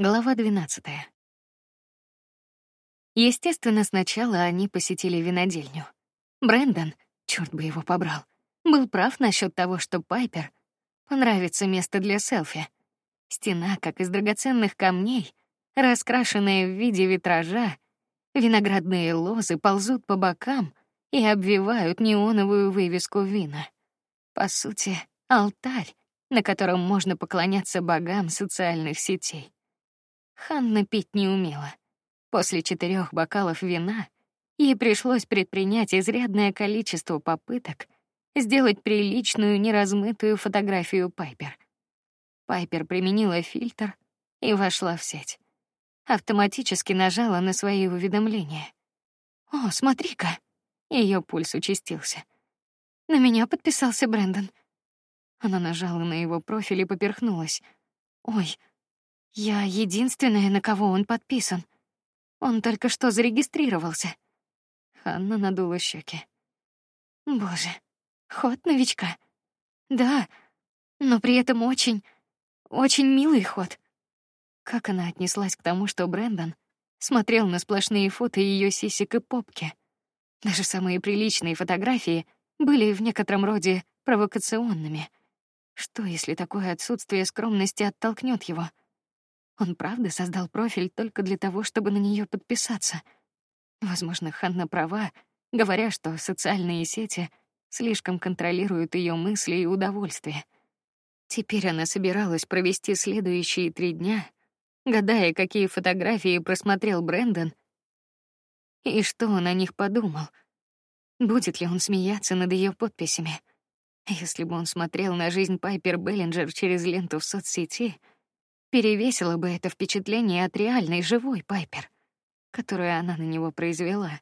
Глава 12. Естественно, сначала они посетили винодельню. Брэндон, чёрт бы его побрал, был прав насчет того, что Пайпер понравится место для селфи. Стена, как из драгоценных камней, раскрашенная в виде витража, виноградные лозы ползут по бокам и обвивают неоновую вывеску вина. По сути, алтарь, на котором можно поклоняться богам социальных сетей. Ханна пить не умела. После четырех бокалов вина ей пришлось предпринять изрядное количество попыток сделать приличную неразмытую фотографию Пайпер. Пайпер применила фильтр и вошла в сеть. Автоматически нажала на свои уведомления. О, смотри-ка! Ее пульс участился. На меня подписался Брэндон. Она нажала на его профиль и поперхнулась. Ой, я единственная, на кого он подписан. Он только что зарегистрировался. Ханна надула щеки. Боже, ход новичка. Да, но при этом очень, очень милый ход. Как она отнеслась к тому, что Брэндон смотрел на сплошные фото ее сисек и попки. Даже самые приличные фотографии были в некотором роде провокационными. Что, если такое отсутствие скромности оттолкнет его? Он правда создал профиль только для того, чтобы на нее подписаться. Возможно, Ханна права, говоря, что социальные сети слишком контролируют ее мысли и удовольствия. Теперь она собиралась провести следующие три дня, гадая, какие фотографии просмотрел Брэндон и что он о них подумал. Будет ли он смеяться над ее подписями? Если бы он смотрел на жизнь Пайпер Беллинджер через ленту в соцсети, перевесило бы это впечатление от реальной живой Пайпер, которую она на него произвела.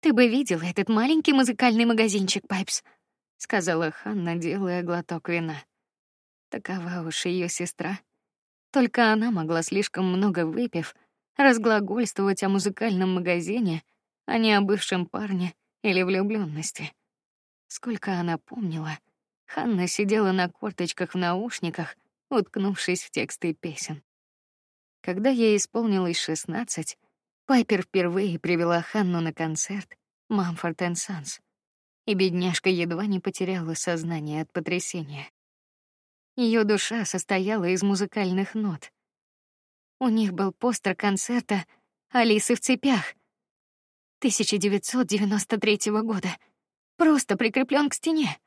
Ты бы видела этот маленький музыкальный магазинчик, Пайпс, сказала Ханна, делая глоток вина. Такова уж ее сестра. Только она могла слишком много выпив разглагольствовать о музыкальном магазине, а не о бывшем парне или влюбленности. Сколько она помнила, Ханна сидела на корточках в наушниках уткнувшись в тексты песен. Когда ей исполнилось шестнадцать, Пайпер впервые привела Ханну на концерт Мамфорд энд Санс, и бедняжка едва не потеряла сознание от потрясения. Ее душа состояла из музыкальных нот. У них был постер концерта Алисы в цепях 1993 года, просто прикреплен к стене,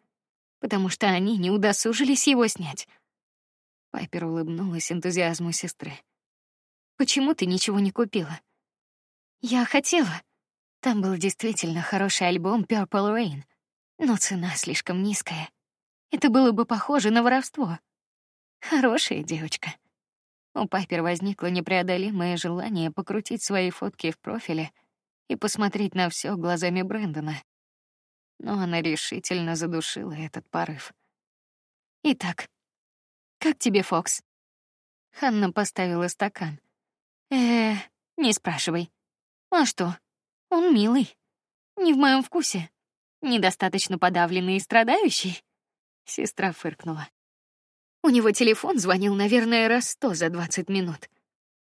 потому что они не удосужились его снять. Пайпер улыбнулась энтузиазму сестры. Почему ты ничего не купила? Я хотела. Там был действительно хороший альбом Purple Rain, но цена слишком низкая. Это было бы похоже на воровство. Хорошая девочка. У Пайпер возникло непреодолимое желание покрутить свои фотки в профиле и посмотреть на все глазами Брэндона. Но она решительно задушила этот порыв. Итак, как тебе, Фокс? Ханна поставила стакан. Э, не спрашивай. А что? Он милый. Не в моем вкусе. Недостаточно подавленный и страдающий. Сестра фыркнула. У него телефон звонил, наверное, раз сто за двадцать минут.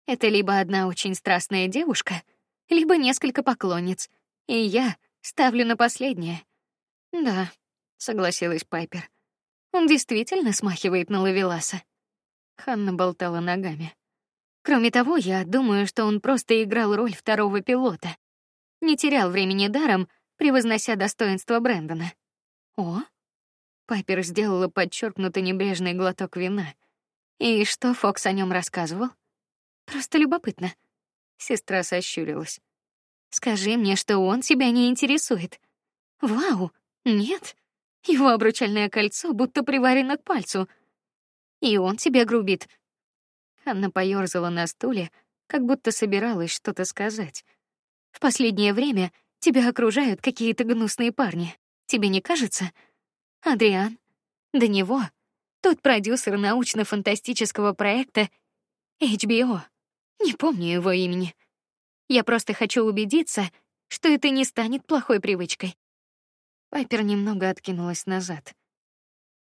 Это либо одна очень страстная девушка, либо несколько поклонниц. И я ставлю на последнее. Да, согласилась Пайпер. Он действительно смахивает на лавеласа. Ханна болтала ногами. Кроме того, я думаю, что он просто играл роль второго пилота. Не терял времени даром, превознося достоинство Брэндона. О, Пайпер сделала подчеркнуто небрежный глоток вина. И что Фокс о нем рассказывал? Просто любопытно. Сестра сощурилась. Скажи мне, что он тебя не интересует. Вау, нет. Его обручальное кольцо будто приварено к пальцу. И он тебя грубит. Анна поёрзала на стуле, как будто собиралась что-то сказать. В последнее время тебя окружают какие-то гнусные парни. Тебе не кажется? Адриан, до него тот продюсер научно-фантастического проекта HBO. Не помню его имени. Я просто хочу убедиться, что это не станет плохой привычкой. Пайпер немного откинулась назад.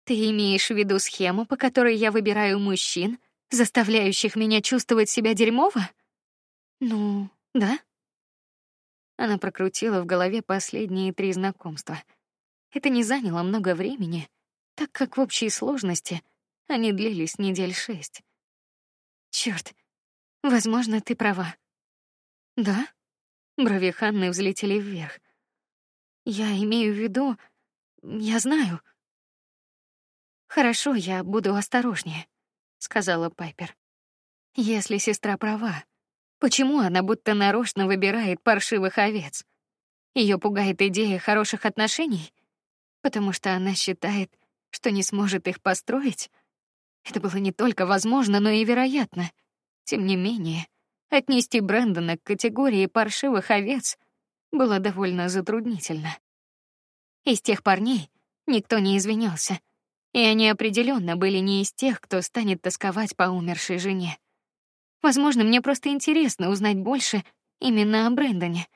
Ты имеешь в виду схему, по которой я выбираю мужчин, заставляющих меня чувствовать себя дерьмово? Ну, да. Она прокрутила в голове последние три знакомства. Это не заняло много времени, так как в общей сложности они длились недель шесть. Черт, возможно, ты права. Да? Брови Ханны взлетели вверх. Я имею в виду, я знаю. Хорошо, я буду осторожнее, сказала Пайпер. Если сестра права, почему она будто нарочно выбирает паршивых овец? Ее пугает идея хороших отношений, потому что она считает, что не сможет их построить. Это было не только возможно, но и вероятно. Тем не менее, отнести Брэндона к категории паршивых овец было довольно затруднительно. Из тех парней никто не извинялся, и они определенно были не из тех, кто станет тосковать по умершей жене. Возможно, мне просто интересно узнать больше именно о Брэндоне.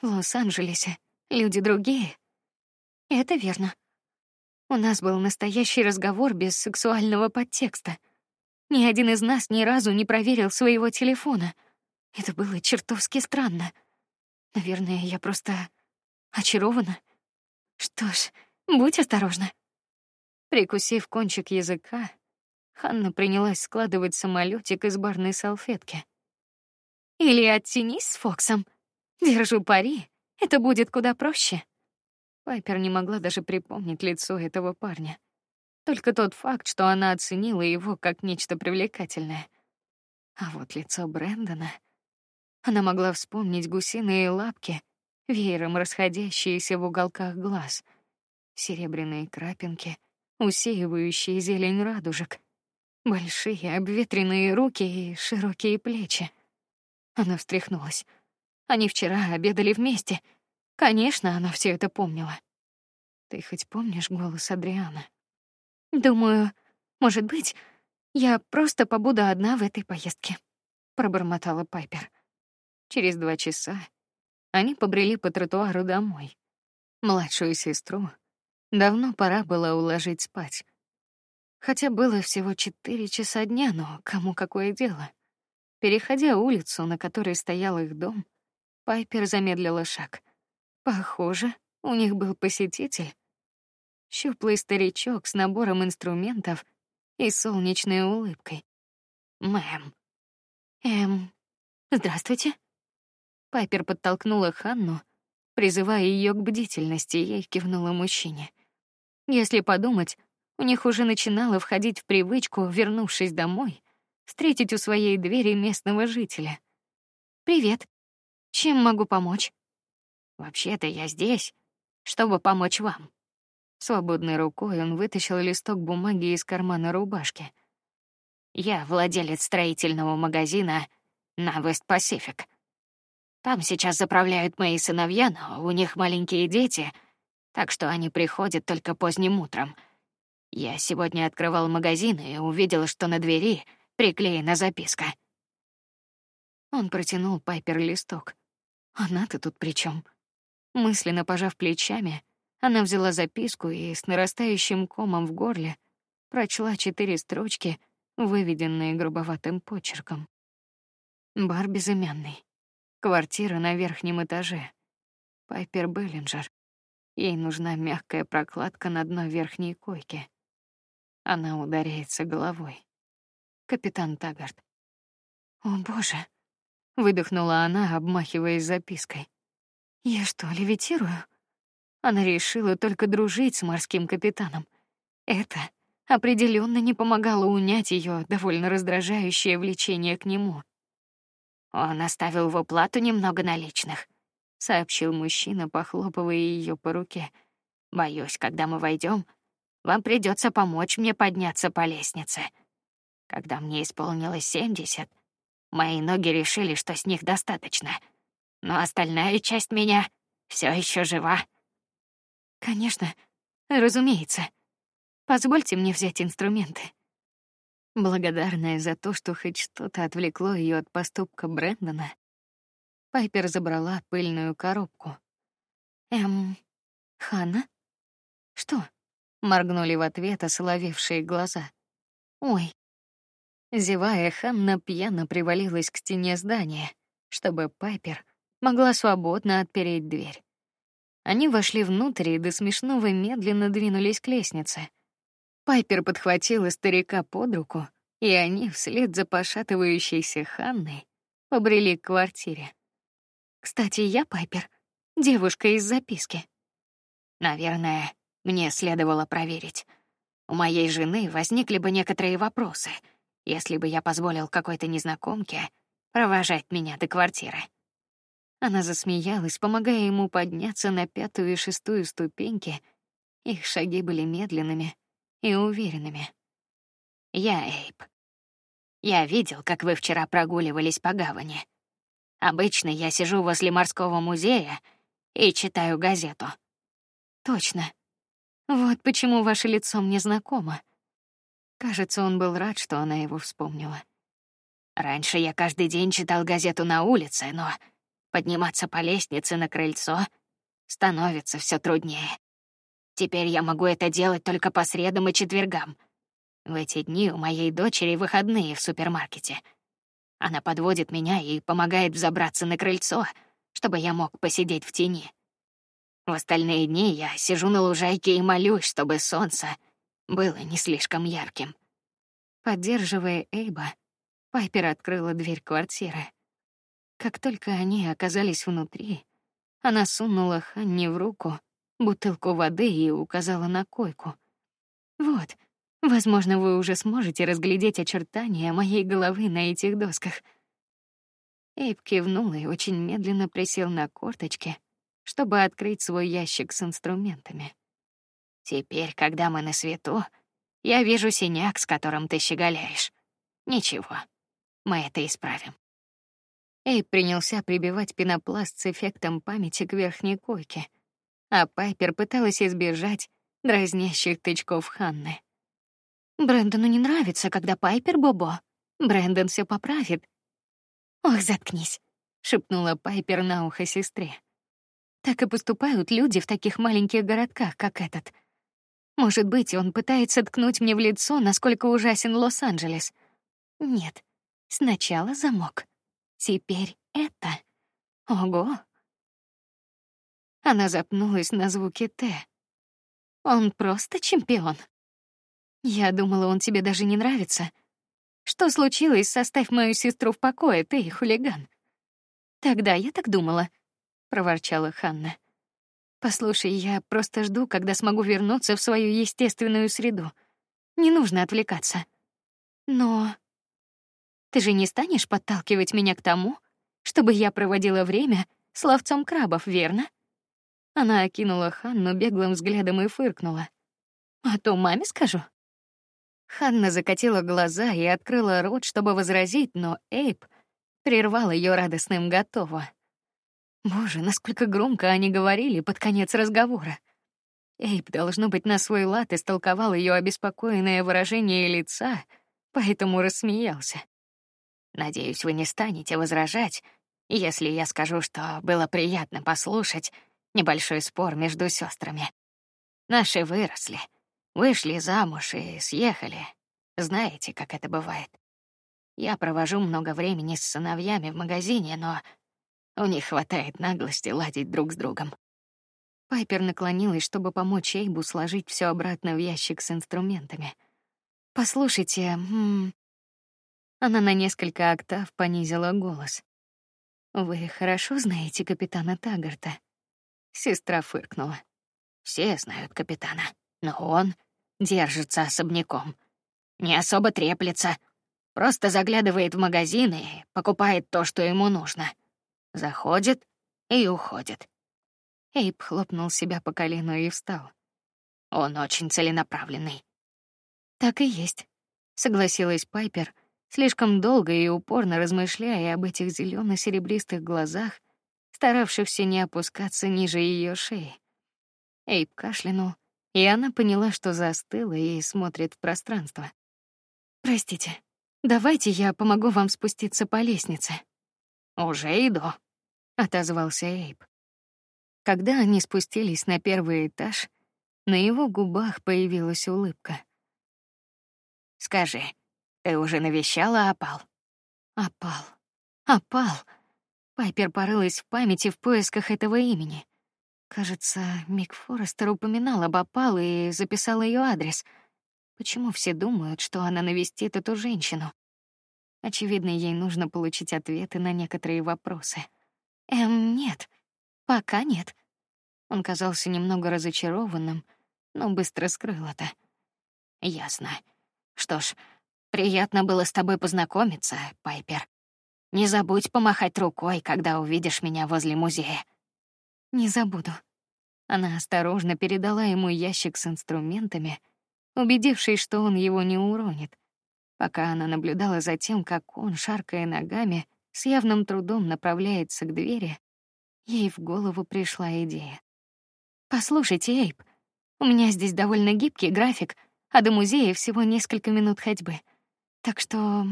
В Лос-Анджелесе люди другие. Это верно. У нас был настоящий разговор без сексуального подтекста. Ни один из нас ни разу не проверил своего телефона. Это было чертовски странно. Наверное, я просто очарована. Что ж, будь осторожна. Прикусив кончик языка, Ханна принялась складывать самолетик из барной салфетки. Или оттянись с Фоксом. Держу пари, это будет куда проще. Пайпер не могла даже припомнить лицо этого парня. Только тот факт, что она оценила его как нечто привлекательное. А вот лицо Брэндона... Она могла вспомнить гусиные лапки, веером расходящиеся в уголках глаз, серебряные крапинки, усеивающие зелень радужек, большие обветренные руки и широкие плечи. Она встряхнулась. Они вчера обедали вместе — Конечно, она все это помнила. Ты хоть помнишь голос Адриана? Думаю, может быть, я просто побуду одна в этой поездке, пробормотала Пайпер. Через два часа они побрели по тротуару домой. Младшую сестру давно пора было уложить спать. Хотя было всего четыре часа дня, но кому какое дело? Переходя улицу, на которой стоял их дом, Пайпер замедлила шаг. Похоже, у них был посетитель. Щуплый старичок с набором инструментов и солнечной улыбкой. Мэм. Эм. Здравствуйте. Пайпер подтолкнула Ханну, призывая ее к бдительности, ей кивнула мужчине. Если подумать, у них уже начинало входить в привычку, вернувшись домой, встретить у своей двери местного жителя. Привет. Чем могу помочь? Вообще-то я здесь, чтобы помочь вам. Свободной рукой он вытащил листок бумаги из кармана рубашки. Я владелец строительного магазина на Вест Пасифик. Там сейчас заправляют мои сыновья, но у них маленькие дети, так что они приходят только поздним утром. Я сегодня открывал магазин и увидел, что на двери приклеена записка. Он протянул Пайпер листок. Она-то тут при чем? Мысленно пожав плечами, она взяла записку и с нарастающим комом в горле прочла четыре строчки, выведенные грубоватым почерком. Бар безымянный. Квартира на верхнем этаже. Пайпер Беллинджер. Ей нужна мягкая прокладка на дно верхней койки. Она ударяется головой. Капитан Тагард. О, боже, выдохнула она, обмахиваясь запиской. Я что, левитирую? Она решила только дружить с морским капитаном. Это определенно не помогало унять ее довольно раздражающее влечение к нему. Он оставил в оплату немного наличных, сообщил мужчина, похлопывая ее по руке. Боюсь, когда мы войдем, вам придется помочь мне подняться по лестнице. Когда мне исполнилось семьдесят, мои ноги решили, что с них достаточно но остальная часть меня все еще жива. Конечно, разумеется. Позвольте мне взять инструменты. Благодарная за то, что хоть что-то отвлекло ее от поступка Брэндона, Пайпер забрала пыльную коробку. Эм, Ханна? Что? Моргнули в ответ осоловевшие глаза. Ой, Зевая, Ханна пьяно привалилась к стене здания, чтобы Пайпер могла свободно отпереть дверь. Они вошли внутрь и до смешного медленно двинулись к лестнице. Пайпер подхватила старика под руку, и они вслед за пошатывающейся Ханной побрели к квартире. Кстати, я Пайпер, девушка из записки. Наверное, мне следовало проверить. У моей жены возникли бы некоторые вопросы, если бы я позволил какой-то незнакомке провожать меня до квартиры. Она засмеялась, помогая ему подняться на пятую и шестую ступеньки. Их шаги были медленными и уверенными. Я Эйп. Я видел, как вы вчера прогуливались по гавани. Обычно я сижу возле морского музея и читаю газету. Точно. Вот почему ваше лицо мне знакомо. Кажется, он был рад, что она его вспомнила. Раньше я каждый день читал газету на улице, но подниматься по лестнице на крыльцо становится все труднее. Теперь я могу это делать только по средам и четвергам. В эти дни у моей дочери выходные в супермаркете. Она подводит меня и помогает взобраться на крыльцо, чтобы я мог посидеть в тени. В остальные дни я сижу на лужайке и молюсь, чтобы солнце было не слишком ярким. Поддерживая Эйба, Пайпер открыла дверь квартиры. Как только они оказались внутри, она сунула Ханне в руку бутылку воды и указала на койку. Вот, возможно, вы уже сможете разглядеть очертания моей головы на этих досках. Эйб кивнул и очень медленно присел на корточки, чтобы открыть свой ящик с инструментами. Теперь, когда мы на свету, я вижу синяк, с которым ты щеголяешь. Ничего, мы это исправим. Эй принялся прибивать пенопласт с эффектом памяти к верхней койке, а Пайпер пыталась избежать дразнящих тычков Ханны. Брэндону не нравится, когда Пайпер бобо. Брэндон все поправит. Ох, заткнись, шепнула Пайпер на ухо сестре. Так и поступают люди в таких маленьких городках, как этот. Может быть, он пытается ткнуть мне в лицо, насколько ужасен Лос-Анджелес. Нет, сначала замок. Теперь это. Ого. Она запнулась на звуке Т. Он просто чемпион. Я думала, он тебе даже не нравится. Что случилось? Составь мою сестру в покое, ты хулиган. Тогда я так думала, проворчала Ханна. Послушай, я просто жду, когда смогу вернуться в свою естественную среду. Не нужно отвлекаться. Но ты же не станешь подталкивать меня к тому, чтобы я проводила время с ловцом крабов, верно? Она окинула Ханну беглым взглядом и фыркнула. А то маме скажу. Ханна закатила глаза и открыла рот, чтобы возразить, но Эйп прервал ее радостным готово. Боже, насколько громко они говорили под конец разговора. Эйп должно быть на свой лад истолковал ее обеспокоенное выражение лица, поэтому рассмеялся. Надеюсь, вы не станете возражать, если я скажу, что было приятно послушать небольшой спор между сестрами. Наши выросли, вышли замуж и съехали. Знаете, как это бывает. Я провожу много времени с сыновьями в магазине, но у них хватает наглости ладить друг с другом. Пайпер наклонилась, чтобы помочь Эйбу сложить все обратно в ящик с инструментами. Послушайте, м она на несколько октав понизила голос. Вы хорошо знаете капитана Тагарта? Сестра фыркнула. Все знают капитана, но он держится особняком. Не особо треплется, просто заглядывает в магазины покупает то, что ему нужно. Заходит и уходит. Эйп хлопнул себя по колену и встал. Он очень целенаправленный. Так и есть, согласилась Пайпер, слишком долго и упорно размышляя об этих зелено-серебристых глазах, старавшихся не опускаться ниже ее шеи. Эйп кашлянул, и она поняла, что застыла и смотрит в пространство. Простите, давайте я помогу вам спуститься по лестнице. Уже иду, отозвался Эйп. Когда они спустились на первый этаж, на его губах появилась улыбка. Скажи, Ты уже навещала опал? Опал. Опал. Пайпер порылась в памяти в поисках этого имени. Кажется, Мик Форестер упоминал об опал и записал ее адрес. Почему все думают, что она навестит эту женщину? Очевидно, ей нужно получить ответы на некоторые вопросы. Эм, нет, пока нет. Он казался немного разочарованным, но быстро скрыл это. Ясно. Что ж, приятно было с тобой познакомиться, Пайпер. Не забудь помахать рукой, когда увидишь меня возле музея. Не забуду. Она осторожно передала ему ящик с инструментами, убедившись, что он его не уронит. Пока она наблюдала за тем, как он, шаркая ногами, с явным трудом направляется к двери, ей в голову пришла идея. Послушайте, Эйп, у меня здесь довольно гибкий график, а до музея всего несколько минут ходьбы. Так что,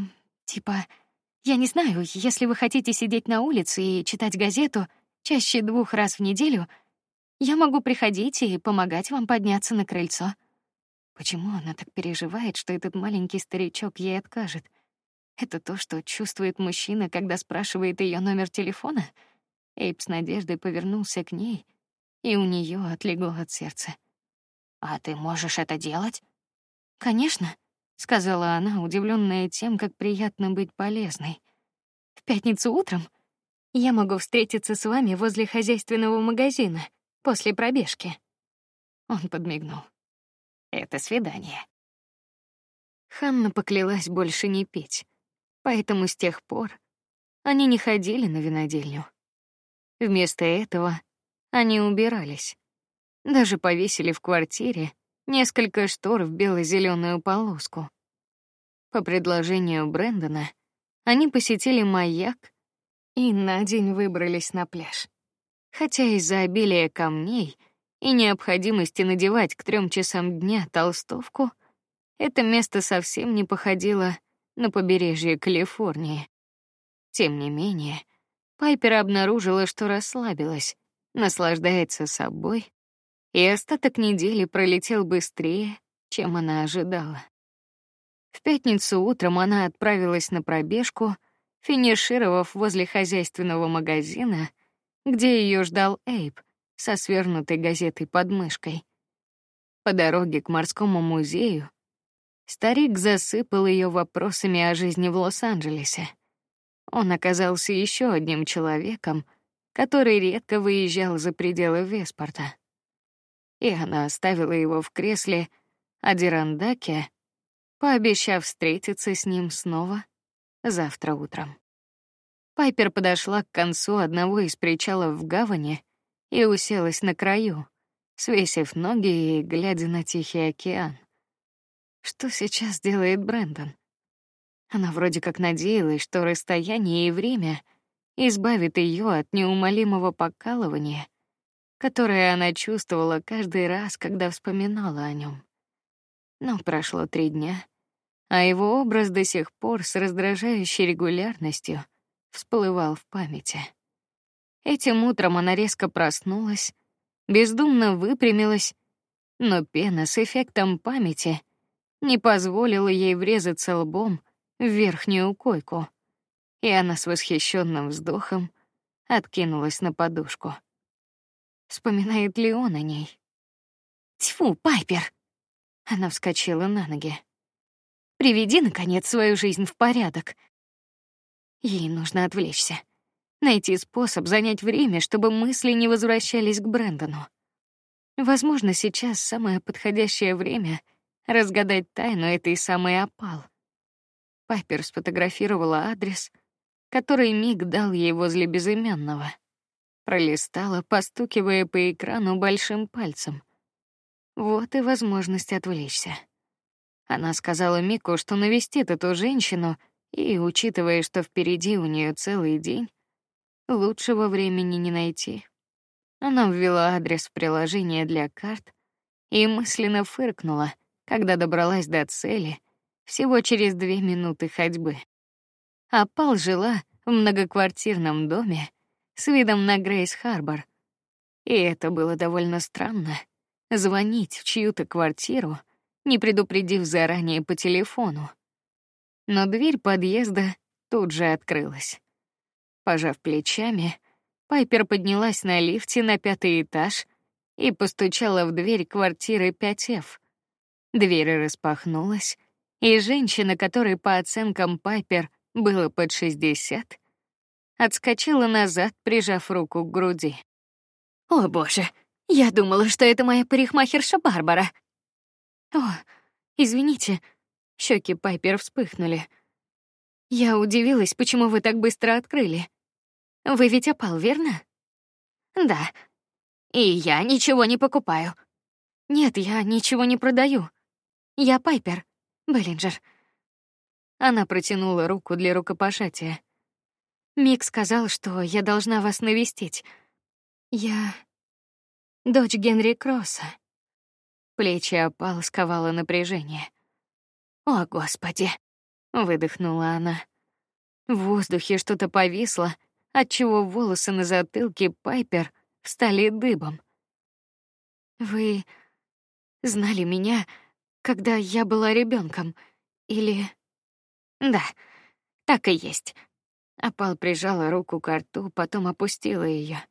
типа, я не знаю, если вы хотите сидеть на улице и читать газету чаще двух раз в неделю, я могу приходить и помогать вам подняться на крыльцо. Почему она так переживает, что этот маленький старичок ей откажет? Это то, что чувствует мужчина, когда спрашивает ее номер телефона. Эйп с надеждой повернулся к ней, и у нее отлегло от сердца. А ты можешь это делать? Конечно, сказала она, удивленная тем, как приятно быть полезной. В пятницу утром я могу встретиться с вами возле хозяйственного магазина после пробежки. Он подмигнул. Это свидание. Ханна поклялась больше не пить, поэтому с тех пор они не ходили на винодельню. Вместо этого они убирались. Даже повесили в квартире несколько штор в бело-зеленую полоску. По предложению Брэндона они посетили маяк и на день выбрались на пляж. Хотя из-за обилия камней и необходимости надевать к трем часам дня толстовку, это место совсем не походило на побережье Калифорнии. Тем не менее, Пайпер обнаружила, что расслабилась, наслаждается собой, и остаток недели пролетел быстрее, чем она ожидала. В пятницу утром она отправилась на пробежку, финишировав возле хозяйственного магазина, где ее ждал Эйп со свернутой газетой под мышкой. По дороге к морскому музею старик засыпал ее вопросами о жизни в Лос-Анджелесе. Он оказался еще одним человеком, который редко выезжал за пределы Веспорта. И она оставила его в кресле Адирандаке, пообещав встретиться с ним снова завтра утром. Пайпер подошла к концу одного из причалов в гавани и уселась на краю, свесив ноги и глядя на Тихий океан. Что сейчас делает Брэндон? Она вроде как надеялась, что расстояние и время — избавит ее от неумолимого покалывания, которое она чувствовала каждый раз, когда вспоминала о нем. Но прошло три дня, а его образ до сих пор с раздражающей регулярностью всплывал в памяти. Этим утром она резко проснулась, бездумно выпрямилась, но пена с эффектом памяти не позволила ей врезаться лбом в верхнюю койку и она с восхищенным вздохом откинулась на подушку. Вспоминает ли он о ней? Тьфу, Пайпер! Она вскочила на ноги. Приведи наконец свою жизнь в порядок. Ей нужно отвлечься, найти способ занять время, чтобы мысли не возвращались к Брэндону. Возможно, сейчас самое подходящее время разгадать тайну этой самой опал. Пайпер сфотографировала адрес, который миг дал ей возле безымянного. Пролистала, постукивая по экрану большим пальцем. Вот и возможность отвлечься. Она сказала Мику, что навестит эту женщину, и, учитывая, что впереди у нее целый день, лучшего времени не найти. Она ввела адрес в приложение для карт и мысленно фыркнула, когда добралась до цели всего через две минуты ходьбы а Пал жила в многоквартирном доме с видом на Грейс-Харбор. И это было довольно странно — звонить в чью-то квартиру, не предупредив заранее по телефону. но дверь подъезда тут же открылась. Пожав плечами, Пайпер поднялась на лифте на пятый этаж и постучала в дверь квартиры 5F. Дверь распахнулась, и женщина, которой по оценкам Пайпер было под 60, отскочила назад, прижав руку к груди. О, боже, я думала, что это моя парикмахерша Барбара. О, извините. Щеки Пайпер вспыхнули. Я удивилась, почему вы так быстро открыли. Вы ведь опал, верно? Да. И я ничего не покупаю. Нет, я ничего не продаю. Я Пайпер, Беллинджер. Она протянула руку для рукопожатия. Мик сказал, что я должна вас навестить. Я дочь Генри Кросса. Плечи опал сковало напряжение. О, господи, выдохнула она. В воздухе что-то повисло, отчего волосы на затылке Пайпер встали дыбом. Вы знали меня, когда я была ребенком, или Да, так и есть. Апал прижала руку к рту, потом опустила ее.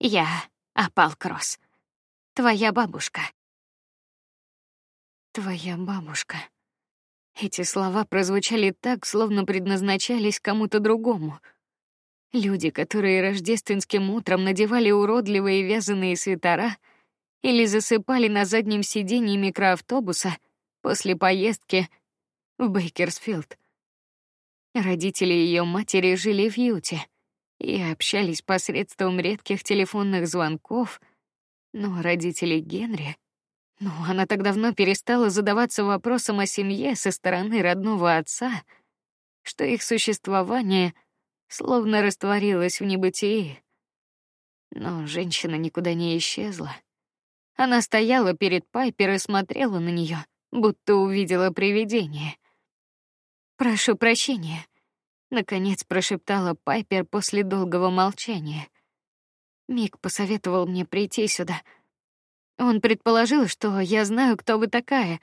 Я Апал Кросс. Твоя бабушка. Твоя бабушка. Эти слова прозвучали так, словно предназначались кому-то другому. Люди, которые рождественским утром надевали уродливые вязаные свитера или засыпали на заднем сиденье микроавтобуса после поездки в Бейкерсфилд. Родители ее матери жили в Юте и общались посредством редких телефонных звонков, но родители Генри ну, она так давно перестала задаваться вопросом о семье со стороны родного отца, что их существование словно растворилось в небытии. Но женщина никуда не исчезла. Она стояла перед Пайпер и смотрела на нее, будто увидела привидение. Прошу прощения, наконец прошептала Пайпер после долгого молчания. Мик посоветовал мне прийти сюда. Он предположил, что я знаю, кто вы такая,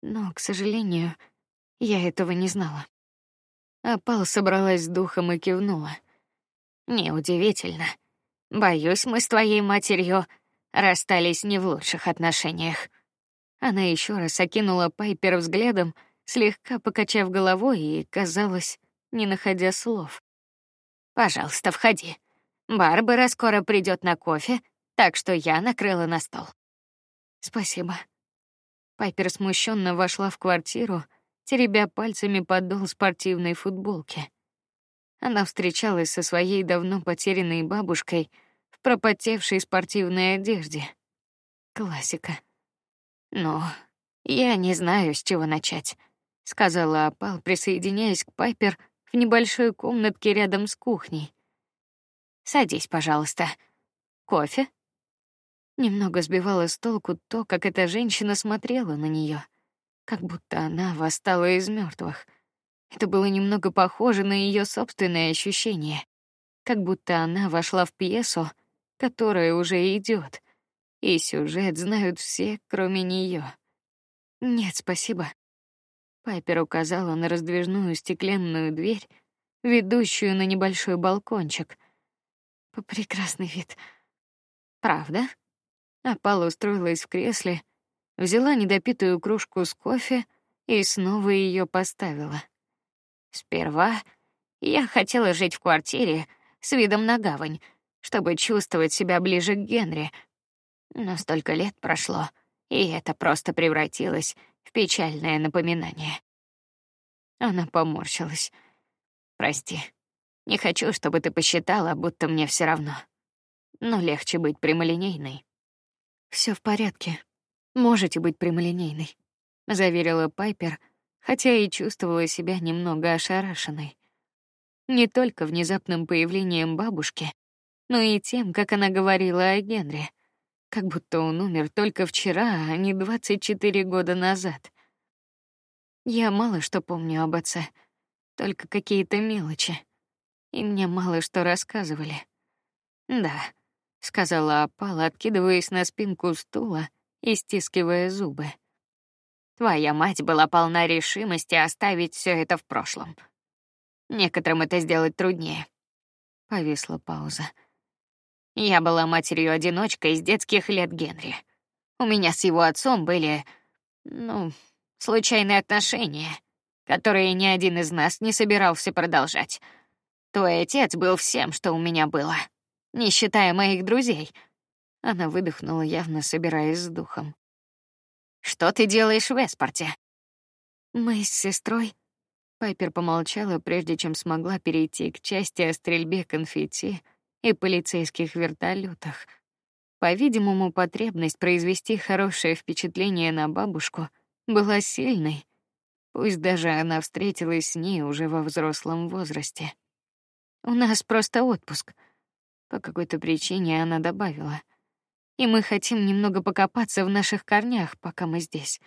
но, к сожалению, я этого не знала. Апал собралась с духом и кивнула. Неудивительно. Боюсь, мы с твоей матерью расстались не в лучших отношениях. Она еще раз окинула Пайпер взглядом, слегка покачав головой и, казалось, не находя слов. Пожалуйста, входи. Барбара скоро придет на кофе, так что я накрыла на стол. Спасибо. Пайпер смущенно вошла в квартиру, теребя пальцами подол спортивной футболки. Она встречалась со своей давно потерянной бабушкой в пропотевшей спортивной одежде. Классика. Но я не знаю, с чего начать, сказала Апал, присоединяясь к Пайпер в небольшой комнатке рядом с кухней. Садись, пожалуйста. Кофе? Немного сбивало с толку то, как эта женщина смотрела на нее, как будто она восстала из мертвых. Это было немного похоже на ее собственное ощущение, как будто она вошла в пьесу, которая уже идет, и сюжет знают все, кроме нее. Нет, спасибо. Пайпер указала на раздвижную стеклянную дверь, ведущую на небольшой балкончик. Прекрасный вид. Правда? Апала устроилась в кресле, взяла недопитую кружку с кофе и снова ее поставила. Сперва я хотела жить в квартире с видом на гавань, чтобы чувствовать себя ближе к Генри. Но столько лет прошло, и это просто превратилось печальное напоминание. Она поморщилась. Прости. Не хочу, чтобы ты посчитала, будто мне все равно. Но легче быть прямолинейной. Все в порядке. Можете быть прямолинейной, заверила Пайпер, хотя и чувствовала себя немного ошарашенной. Не только внезапным появлением бабушки, но и тем, как она говорила о Генри, как будто он умер только вчера, а не 24 года назад. Я мало что помню об отце, только какие-то мелочи, и мне мало что рассказывали. Да, сказала Апала, откидываясь на спинку стула и стискивая зубы. Твоя мать была полна решимости оставить все это в прошлом. Некоторым это сделать труднее. Повисла пауза. Я была матерью-одиночкой из детских лет Генри. У меня с его отцом были, ну, случайные отношения, которые ни один из нас не собирался продолжать. Твой отец был всем, что у меня было, не считая моих друзей. Она выдохнула, явно собираясь с духом. Что ты делаешь в Эспорте? Мы с сестрой. Пайпер помолчала, прежде чем смогла перейти к части о стрельбе конфетти и полицейских вертолетах. По-видимому, потребность произвести хорошее впечатление на бабушку была сильной, пусть даже она встретилась с ней уже во взрослом возрасте. У нас просто отпуск. По какой-то причине она добавила — и мы хотим немного покопаться в наших корнях, пока мы здесь.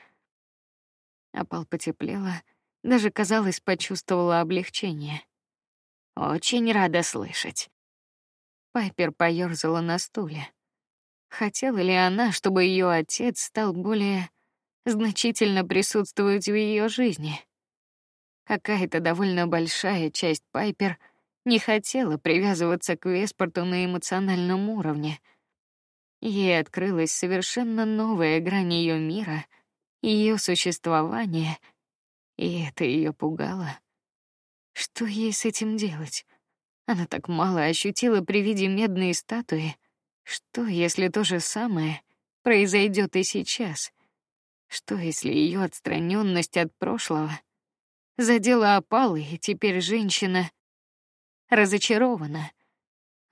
Опал потеплело, даже казалось, почувствовала облегчение. Очень рада слышать. Пайпер поёрзала на стуле. Хотела ли она, чтобы ее отец стал более значительно присутствовать в ее жизни? Какая-то довольно большая часть Пайпер не хотела привязываться к Веспорту на эмоциональном уровне — Ей открылась совершенно новая грань ее мира, ее существования, и это ее пугало. Что ей с этим делать? Она так мало ощутила при виде медной статуи. Что, если то же самое произойдет и сейчас? Что, если ее отстраненность от прошлого задела опалы, и теперь женщина разочарована?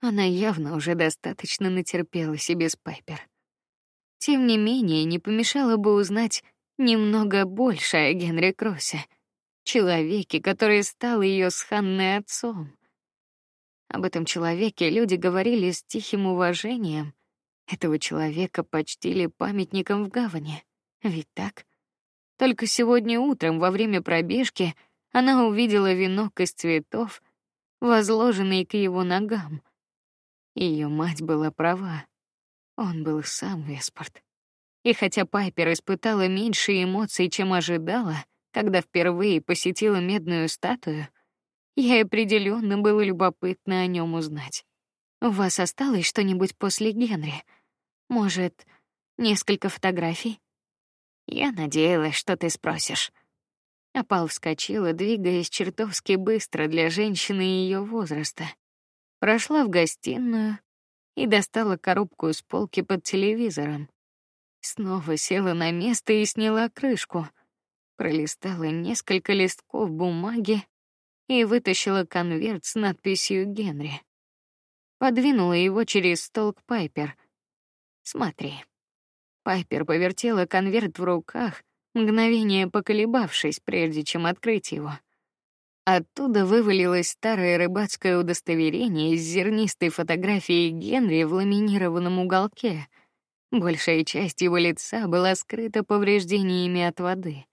Она явно уже достаточно натерпела себе с Пайпер. Тем не менее, не помешало бы узнать немного больше о Генри Кроссе, человеке, который стал ее с Ханной отцом. Об этом человеке люди говорили с тихим уважением. Этого человека почтили памятником в гавани. Ведь так? Только сегодня утром во время пробежки она увидела венок из цветов, возложенный к его ногам. Ее мать была права. Он был сам Веспорт. И хотя Пайпер испытала меньше эмоций, чем ожидала, когда впервые посетила медную статую, ей определенно было любопытно о нем узнать. У вас осталось что-нибудь после Генри? Может, несколько фотографий? Я надеялась, что ты спросишь. Апал вскочила, двигаясь чертовски быстро для женщины ее возраста прошла в гостиную и достала коробку с полки под телевизором. Снова села на место и сняла крышку, пролистала несколько листков бумаги и вытащила конверт с надписью Генри. Подвинула его через стол к Пайпер. Смотри. Пайпер повертела конверт в руках, мгновение поколебавшись, прежде чем открыть его. Оттуда вывалилось старое рыбацкое удостоверение с зернистой фотографией Генри в ламинированном уголке. Большая часть его лица была скрыта повреждениями от воды.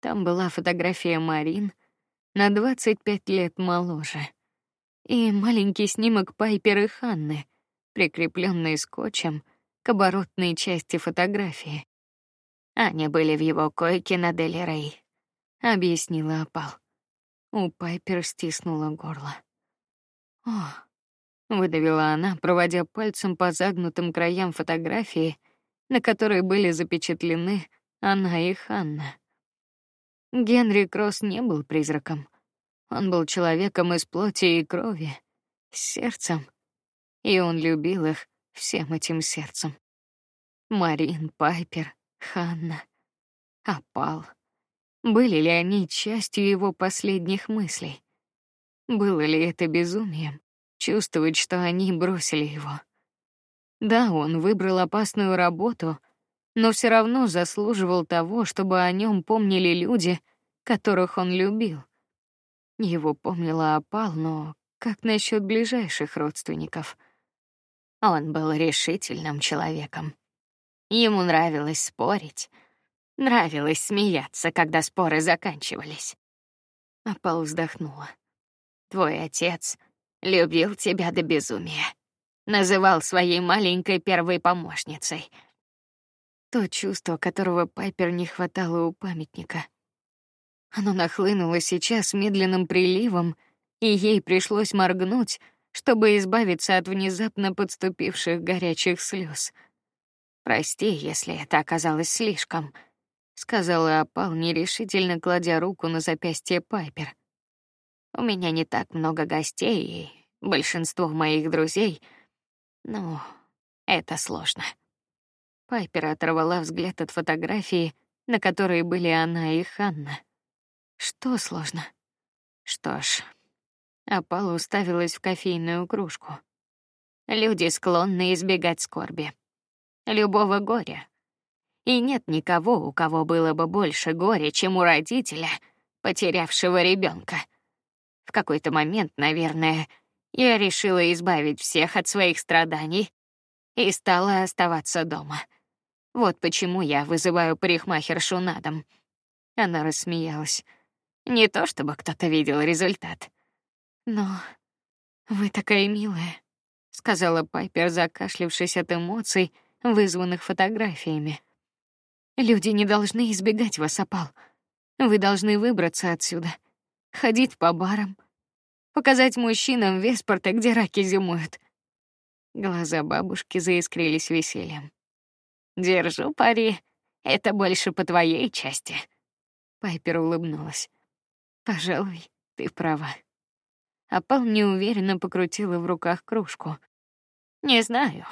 Там была фотография Марин на 25 лет моложе и маленький снимок Пайпер и Ханны, прикрепленный скотчем к оборотной части фотографии. Они были в его койке на Делерей, объяснила Апал. У Пайпер стиснуло горло. О, выдавила она, проводя пальцем по загнутым краям фотографии, на которой были запечатлены она и Ханна. Генри Кросс не был призраком. Он был человеком из плоти и крови, сердцем, и он любил их всем этим сердцем. Марин, Пайпер, Ханна, Апал. Были ли они частью его последних мыслей? Было ли это безумием чувствовать, что они бросили его? Да, он выбрал опасную работу, но все равно заслуживал того, чтобы о нем помнили люди, которых он любил. Его помнила опал, но как насчет ближайших родственников? Он был решительным человеком. Ему нравилось спорить, Нравилось смеяться, когда споры заканчивались. Апал вздохнула. Твой отец любил тебя до безумия. Называл своей маленькой первой помощницей. То чувство, которого Пайпер не хватало у памятника. Оно нахлынуло сейчас медленным приливом, и ей пришлось моргнуть, чтобы избавиться от внезапно подступивших горячих слез. Прости, если это оказалось слишком, сказала Апал, нерешительно кладя руку на запястье Пайпер. У меня не так много гостей, и большинство моих друзей. Ну, это сложно. Пайпер оторвала взгляд от фотографии, на которой были она и Ханна. Что сложно? Что ж, Апала уставилась в кофейную кружку. Люди склонны избегать скорби, любого горя. И нет никого, у кого было бы больше горя, чем у родителя, потерявшего ребенка. В какой-то момент, наверное, я решила избавить всех от своих страданий и стала оставаться дома. Вот почему я вызываю парикмахершу на дом. Она рассмеялась. Не то чтобы кто-то видел результат. Но вы такая милая, сказала Пайпер, закашлявшись от эмоций, вызванных фотографиями. Люди не должны избегать вас, опал. Вы должны выбраться отсюда, ходить по барам, показать мужчинам Веспорта, где раки зимуют. Глаза бабушки заискрились весельем. Держу пари, это больше по твоей части. Пайпер улыбнулась. Пожалуй, ты права. А Пал неуверенно покрутила в руках кружку. Не знаю.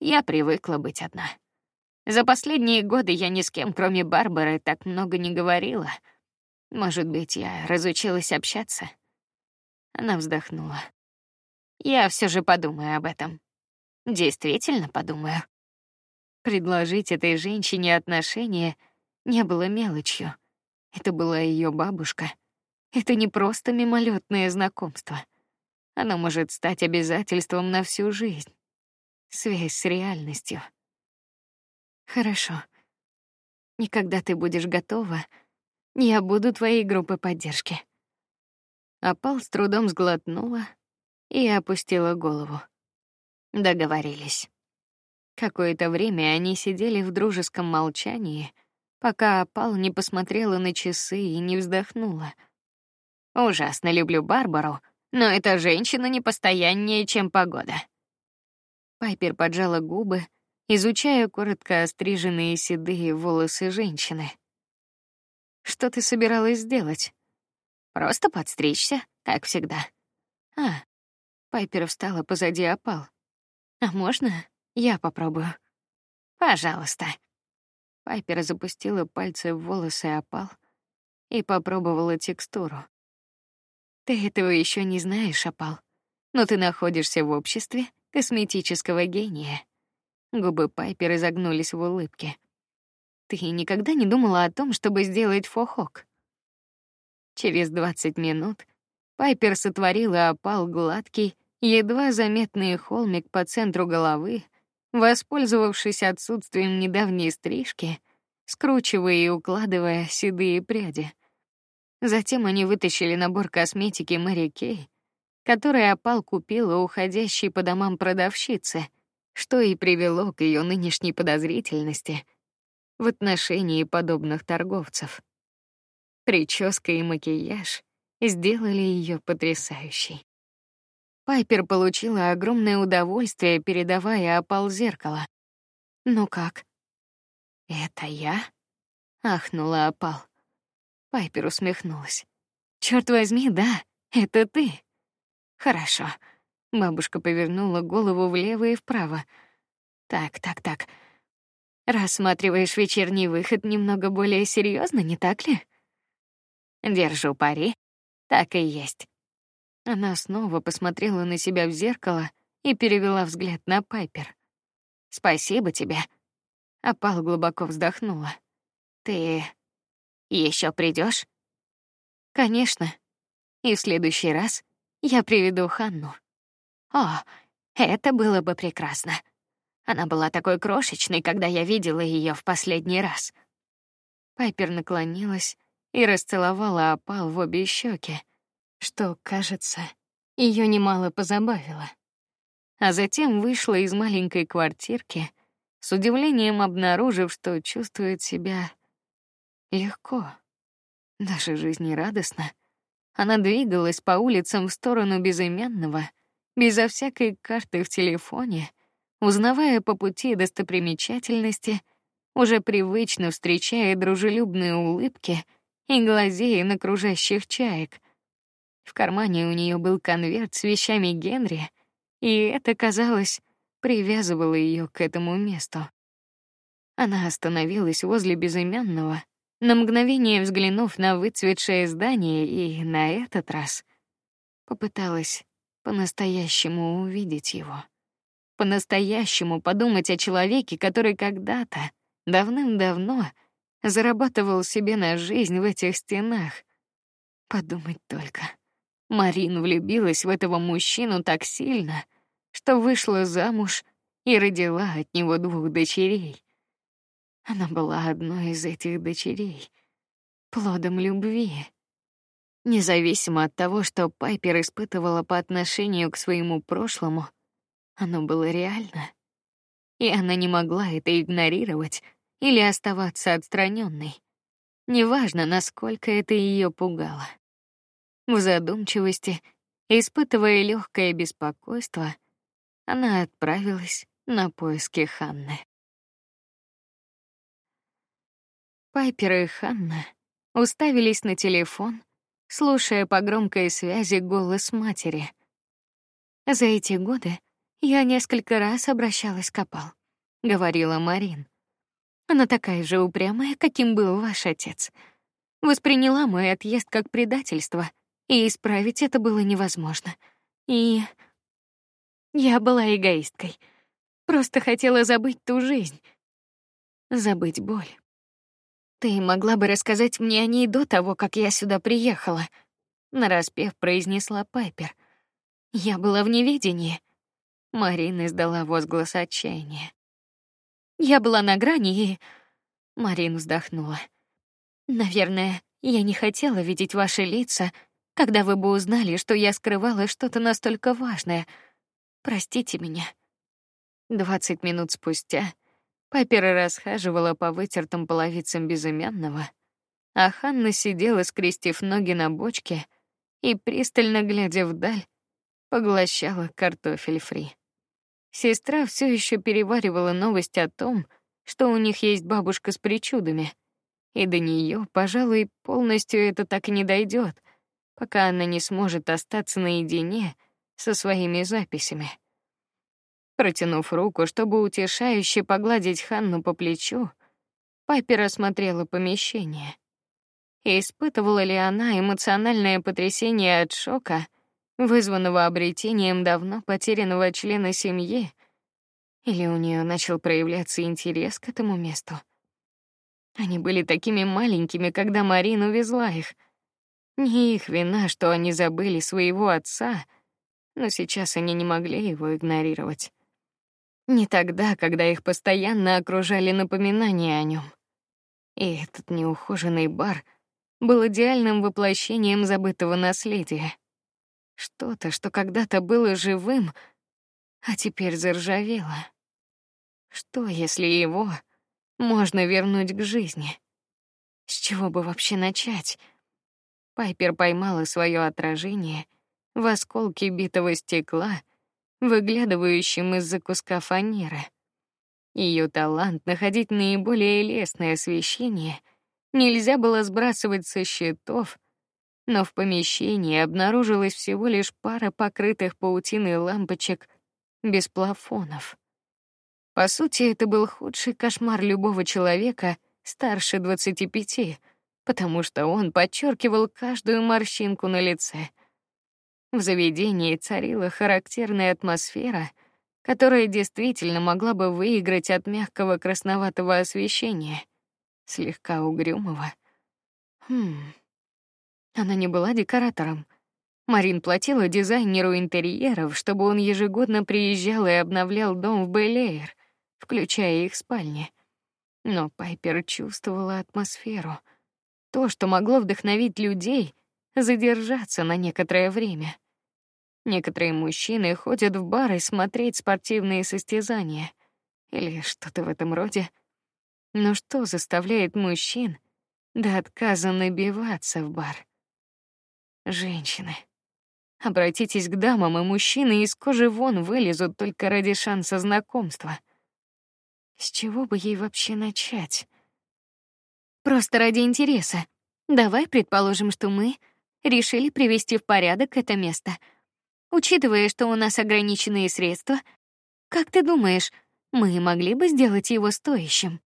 Я привыкла быть одна. За последние годы я ни с кем, кроме Барбары, так много не говорила. Может быть, я разучилась общаться. Она вздохнула. Я все же подумаю об этом. Действительно подумаю. Предложить этой женщине отношения не было мелочью. Это была ее бабушка, это не просто мимолетное знакомство. Оно может стать обязательством на всю жизнь. Связь с реальностью. Хорошо. И когда ты будешь готова, я буду твоей группой поддержки. Апал с трудом сглотнула и опустила голову. Договорились. Какое-то время они сидели в дружеском молчании, пока Апал не посмотрела на часы и не вздохнула. Ужасно люблю Барбару, но эта женщина не постояннее, чем погода. Пайпер поджала губы, изучая коротко остриженные седые волосы женщины. Что ты собиралась сделать? Просто подстричься, как всегда. А, Пайпер встала позади опал. А можно я попробую? Пожалуйста. Пайпер запустила пальцы в волосы опал и попробовала текстуру. Ты этого еще не знаешь, опал. Но ты находишься в обществе косметического гения. Губы Пайпер изогнулись в улыбке. Ты никогда не думала о том, чтобы сделать фохок? Через двадцать минут Пайпер сотворила опал гладкий, едва заметный холмик по центру головы, воспользовавшись отсутствием недавней стрижки, скручивая и укладывая седые пряди. Затем они вытащили набор косметики Мэри Кей, который опал купила уходящей по домам продавщице, что и привело к ее нынешней подозрительности в отношении подобных торговцев. Прическа и макияж сделали ее потрясающей. Пайпер получила огромное удовольствие, передавая опал зеркало. Ну как? Это я? ахнула опал. Пайпер усмехнулась. Черт возьми, да, это ты. Хорошо. Бабушка повернула голову влево и вправо. Так, так, так. Рассматриваешь вечерний выход немного более серьезно, не так ли? Держу пари. Так и есть. Она снова посмотрела на себя в зеркало и перевела взгляд на Пайпер. Спасибо тебе. Апал глубоко вздохнула. Ты еще придешь? Конечно. И в следующий раз я приведу Ханну. О, это было бы прекрасно. Она была такой крошечной, когда я видела ее в последний раз. Пайпер наклонилась и расцеловала опал в обе щеки, что, кажется, ее немало позабавило. А затем вышла из маленькой квартирки, с удивлением обнаружив, что чувствует себя легко, даже жизнерадостно. Она двигалась по улицам в сторону безымянного, безо всякой карты в телефоне, узнавая по пути достопримечательности, уже привычно встречая дружелюбные улыбки и глазея на кружащих чаек. В кармане у нее был конверт с вещами Генри, и это казалось привязывало ее к этому месту. Она остановилась возле безымянного, на мгновение взглянув на выцветшее здание, и на этот раз попыталась по-настоящему увидеть его, по-настоящему подумать о человеке, который когда-то давным-давно зарабатывал себе на жизнь в этих стенах. Подумать только. Марин влюбилась в этого мужчину так сильно, что вышла замуж и родила от него двух дочерей. Она была одной из этих дочерей, плодом любви. Независимо от того, что Пайпер испытывала по отношению к своему прошлому, оно было реально, и она не могла это игнорировать или оставаться отстраненной. Неважно, насколько это ее пугало. В задумчивости, испытывая легкое беспокойство, она отправилась на поиски Ханны. Пайпер и Ханна уставились на телефон, слушая по громкой связи голос матери. За эти годы я несколько раз обращалась к Апал, говорила Марин. Она такая же упрямая, каким был ваш отец. Восприняла мой отъезд как предательство, и исправить это было невозможно. И я была эгоисткой. Просто хотела забыть ту жизнь. Забыть боль. Ты могла бы рассказать мне о ней до того, как я сюда приехала, нараспев произнесла Пайпер. Я была в неведении. Марина издала возглас отчаяния. Я была на грани и Марин вздохнула. Наверное, я не хотела видеть ваши лица, когда вы бы узнали, что я скрывала что-то настолько важное — Простите меня. Двадцать минут спустя Папера расхаживала по вытертым половицам безымянного, а Ханна сидела, скрестив ноги на бочке и пристально глядя вдаль, поглощала картофель фри. Сестра все еще переваривала новость о том, что у них есть бабушка с причудами, и до нее, пожалуй, полностью это так и не дойдет, пока она не сможет остаться наедине со своими записями. Протянув руку, чтобы утешающе погладить Ханну по плечу, Пайпер осмотрела помещение. Испытывала ли она эмоциональное потрясение от шока, вызванного обретением давно потерянного члена семьи, или у нее начал проявляться интерес к этому месту? Они были такими маленькими, когда Марин увезла их. Не их вина, что они забыли своего отца, но сейчас они не могли его игнорировать. Не тогда, когда их постоянно окружали напоминания о нем. И этот неухоженный бар был идеальным воплощением забытого наследия. Что-то, что когда-то было живым, а теперь заржавело. Что, если его можно вернуть к жизни? С чего бы вообще начать? Пайпер поймала свое отражение в осколке битого стекла, выглядывающем из-за куска фанеры. Ее талант находить наиболее лестное освещение нельзя было сбрасывать со счетов, но в помещении обнаружилась всего лишь пара покрытых паутиной лампочек без плафонов. По сути, это был худший кошмар любого человека старше двадцати пяти, потому что он подчеркивал каждую морщинку на лице — в заведении царила характерная атмосфера, которая действительно могла бы выиграть от мягкого красноватого освещения, слегка угрюмого. Хм. Она не была декоратором. Марин платила дизайнеру интерьеров, чтобы он ежегодно приезжал и обновлял дом в Белэйр, включая их спальни. Но Пайпер чувствовала атмосферу, то, что могло вдохновить людей задержаться на некоторое время. Некоторые мужчины ходят в бары смотреть спортивные состязания, или что-то в этом роде. Но что заставляет мужчин до отказа набиваться в бар? Женщины. Обратитесь к дамам, и мужчины из кожи вон вылезут только ради шанса знакомства. С чего бы ей вообще начать? Просто ради интереса. Давай предположим, что мы решили привести в порядок это место. Учитывая, что у нас ограниченные средства, как ты думаешь, мы могли бы сделать его стоящим?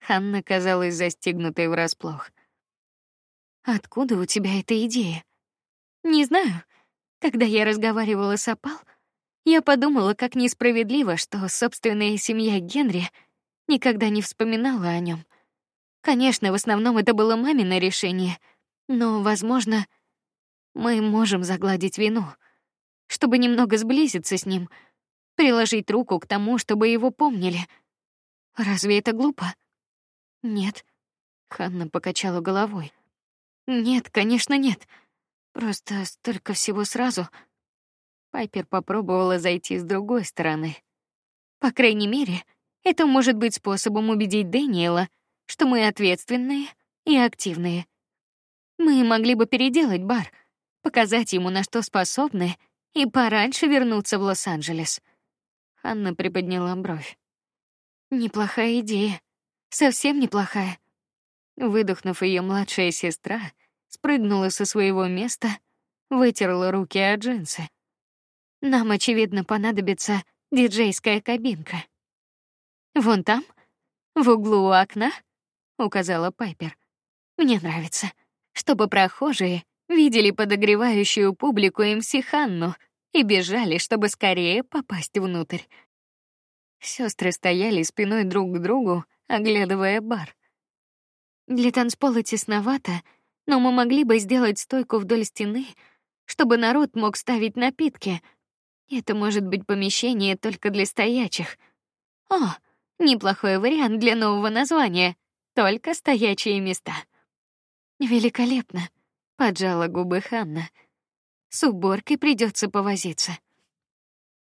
Ханна казалась застигнутой врасплох. Откуда у тебя эта идея? Не знаю. Когда я разговаривала с Апал, я подумала, как несправедливо, что собственная семья Генри никогда не вспоминала о нем. Конечно, в основном это было мамино решение, но, возможно, мы можем загладить вину, чтобы немного сблизиться с ним, приложить руку к тому, чтобы его помнили. Разве это глупо? Нет. Ханна покачала головой. Нет, конечно, нет. Просто столько всего сразу. Пайпер попробовала зайти с другой стороны. По крайней мере, это может быть способом убедить Дэниела, что мы ответственные и активные. Мы могли бы переделать бар, показать ему, на что способны, и пораньше вернуться в Лос-Анджелес. Анна приподняла бровь. Неплохая идея, совсем неплохая. Выдохнув, ее младшая сестра спрыгнула со своего места, вытерла руки о джинсы. Нам очевидно понадобится диджейская кабинка. Вон там, в углу у окна, указала Пайпер. Мне нравится, чтобы прохожие видели подогревающую публику МС Ханну и бежали, чтобы скорее попасть внутрь. Сестры стояли спиной друг к другу, оглядывая бар. Для танцпола тесновато, но мы могли бы сделать стойку вдоль стены, чтобы народ мог ставить напитки. Это может быть помещение только для стоячих. О, неплохой вариант для нового названия. Только стоячие места. Великолепно, поджала губы Ханна. С уборкой придется повозиться.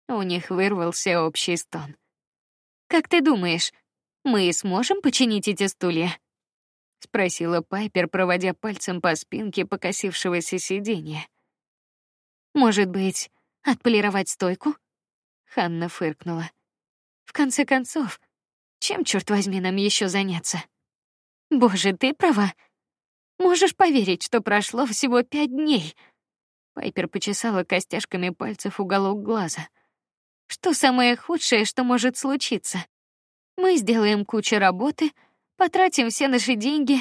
У них вырвался общий стон. Как ты думаешь, мы сможем починить эти стулья? спросила Пайпер, проводя пальцем по спинке покосившегося сиденья. Может быть, отполировать стойку? Ханна фыркнула. В конце концов, чем черт возьми нам еще заняться? Боже, ты права. Можешь поверить, что прошло всего пять дней. Пайпер почесала костяшками пальцев уголок глаза. Что самое худшее, что может случиться? Мы сделаем кучу работы, потратим все наши деньги.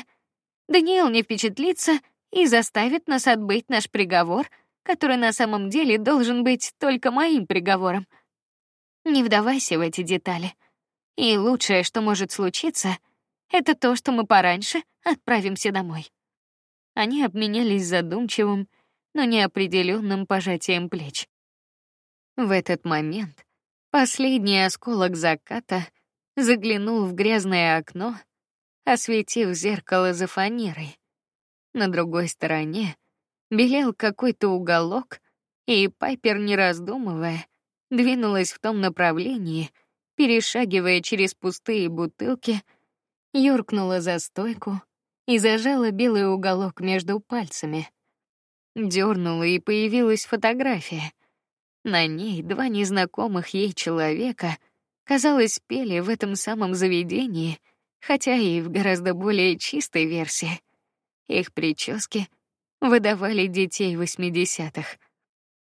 Даниэл не впечатлится и заставит нас отбыть наш приговор, который на самом деле должен быть только моим приговором. Не вдавайся в эти детали. И лучшее, что может случиться, это то, что мы пораньше отправимся домой. Они обменялись задумчивым, но неопределенным пожатием плеч. В этот момент последний осколок заката заглянул в грязное окно, осветив зеркало за фанерой. На другой стороне белел какой-то уголок, и Пайпер, не раздумывая, двинулась в том направлении, перешагивая через пустые бутылки — юркнула за стойку и зажала белый уголок между пальцами. Дёрнула и появилась фотография. На ней два незнакомых ей человека, казалось, пели в этом самом заведении, хотя и в гораздо более чистой версии. Их прически выдавали детей восьмидесятых.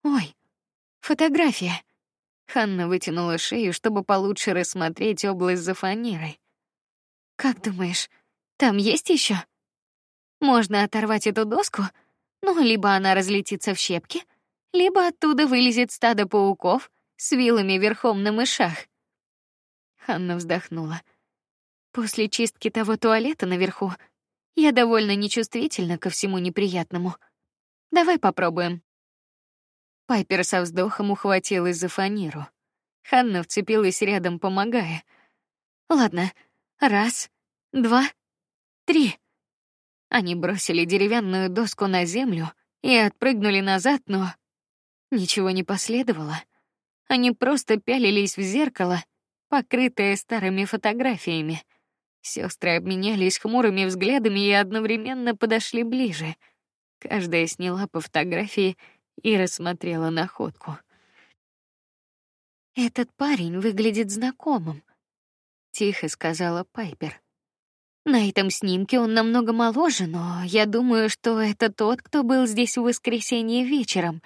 Ой, фотография. Ханна вытянула шею, чтобы получше рассмотреть область за фанерой. Как думаешь, там есть еще? Можно оторвать эту доску, ну либо она разлетится в щепки, либо оттуда вылезет стадо пауков с вилами верхом на мышах. Ханна вздохнула. После чистки того туалета наверху я довольно нечувствительна ко всему неприятному. Давай попробуем. Пайпер со вздохом ухватилась за фанеру. Ханна вцепилась рядом, помогая. Ладно, Раз, два, три. Они бросили деревянную доску на землю и отпрыгнули назад, но ничего не последовало. Они просто пялились в зеркало покрытая старыми фотографиями. Сестры обменялись хмурыми взглядами и одновременно подошли ближе. Каждая сняла по фотографии и рассмотрела находку. Этот парень выглядит знакомым, тихо сказала Пайпер. На этом снимке он намного моложе, но я думаю, что это тот, кто был здесь в воскресенье вечером.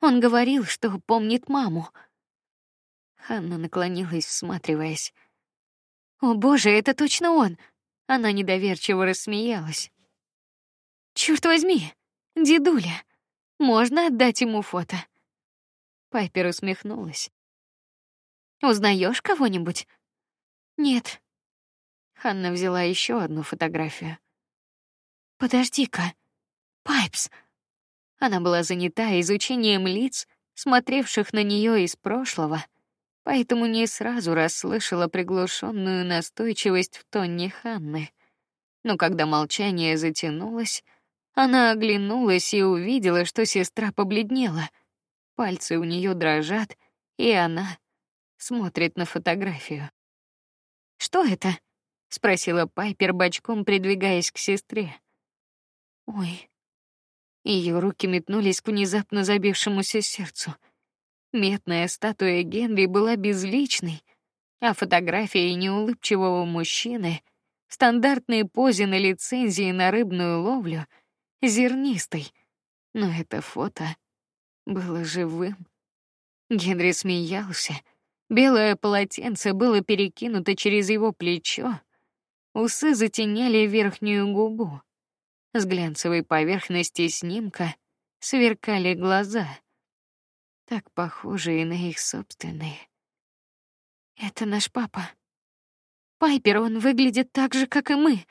Он говорил, что помнит маму. Ханна наклонилась, всматриваясь. О, боже, это точно он! Она недоверчиво рассмеялась. Черт возьми, дедуля, можно отдать ему фото? Пайпер усмехнулась. Узнаешь кого-нибудь? Нет. Ханна взяла еще одну фотографию. Подожди-ка, Пайпс. Она была занята изучением лиц, смотревших на нее из прошлого, поэтому не сразу расслышала приглушенную настойчивость в тоне Ханны. Но когда молчание затянулось, она оглянулась и увидела, что сестра побледнела. Пальцы у нее дрожат, и она смотрит на фотографию. Что это? спросила Пайпер бочком, придвигаясь к сестре. Ой. Ее руки метнулись к внезапно забившемуся сердцу. Медная статуя Генри была безличной, а фотография неулыбчивого мужчины в стандартной позе на лицензии на рыбную ловлю зернистой. Но это фото было живым. Генри смеялся, Белое полотенце было перекинуто через его плечо, усы затеняли верхнюю губу. С глянцевой поверхности снимка сверкали глаза, так похожие на их собственные. Это наш папа. Пайпер, он выглядит так же, как и мы.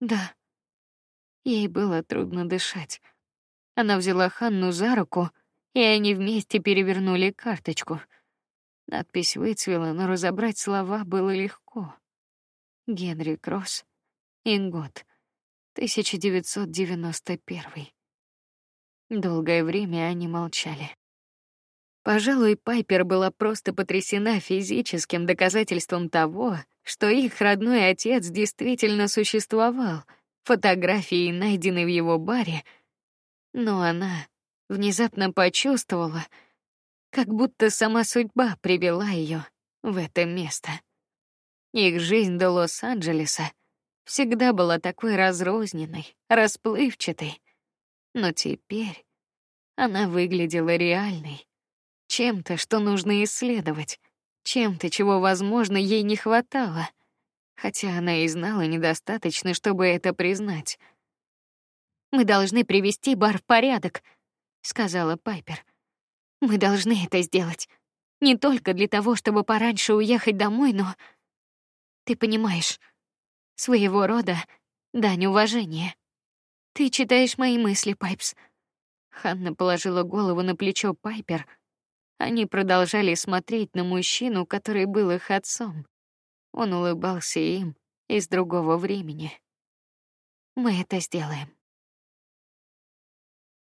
Да. Ей было трудно дышать. Она взяла Ханну за руку, и они вместе перевернули карточку. Надпись выцвела, но разобрать слова было легко. Генри Кросс, Ингот, 1991. Долгое время они молчали. Пожалуй, Пайпер была просто потрясена физическим доказательством того, что их родной отец действительно существовал. Фотографии, найденные в его баре, но она внезапно почувствовала, как будто сама судьба привела ее в это место. Их жизнь до Лос-Анджелеса всегда была такой разрозненной, расплывчатой, но теперь она выглядела реальной, чем-то, что нужно исследовать, чем-то, чего, возможно, ей не хватало, хотя она и знала недостаточно, чтобы это признать. Мы должны привести бар в порядок, сказала Пайпер. Мы должны это сделать. Не только для того, чтобы пораньше уехать домой, но ты понимаешь, своего рода дань уважения. Ты читаешь мои мысли, Пайпс. Ханна положила голову на плечо Пайпер. Они продолжали смотреть на мужчину, который был их отцом. Он улыбался им из другого времени. Мы это сделаем.